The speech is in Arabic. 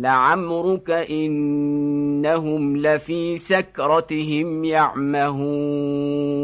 لعمرك إنهم لفي سكرتهم يعمهون.